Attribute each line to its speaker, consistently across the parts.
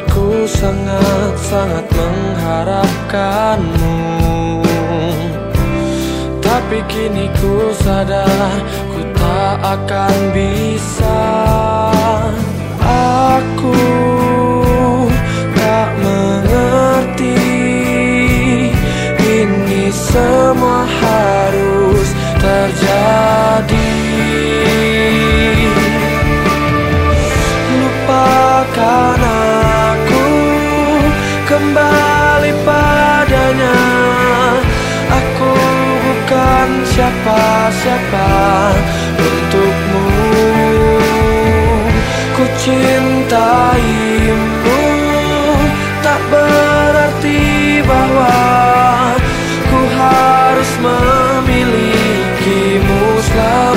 Speaker 1: akui ku sangat-sangat mengharapkanmu. Tapi kini ku sadar ku tak akan bisa kembali padanya. Aku bukan siapa-siapa untukmu. Ku cintaimu. Tak berarti bahwa Ku harus memilikimu selamanya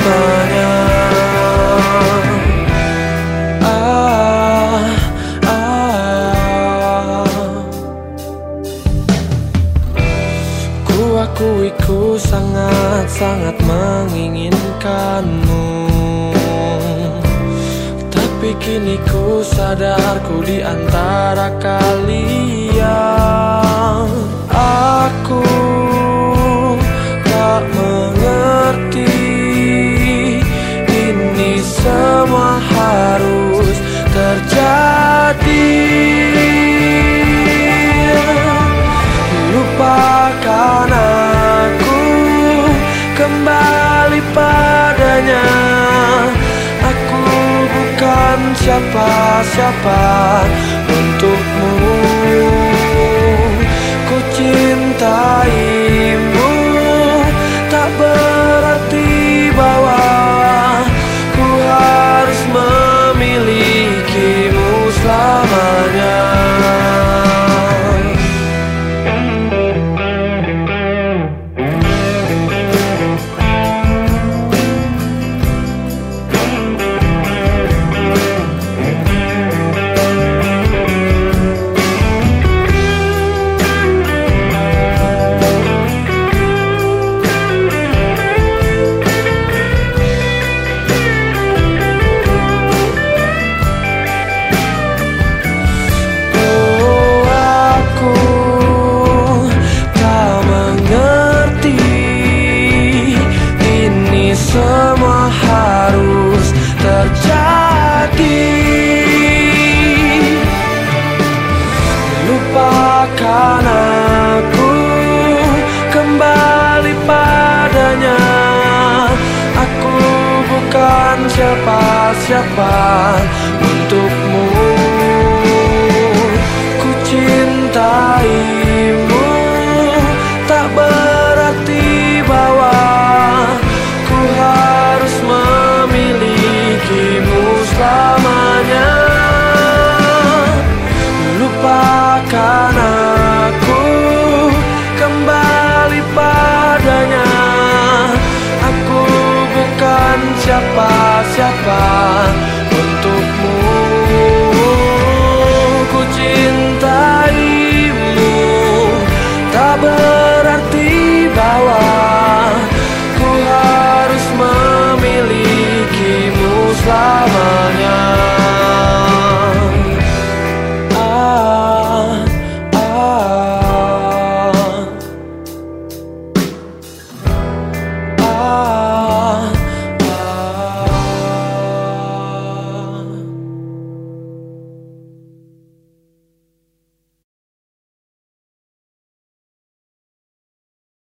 Speaker 1: akui ku sangat-sangat menginginkanmu. Tapi kini ku sadar ku di antara kalian. Aku bukan siapa-siapa untukmu siapa untukmu? Ku cintaimu. Tak berarti bahwa Ku harus memilikimu selamanya. Lupakan aku Kembali padanya. Aku bukan siapa. 下班。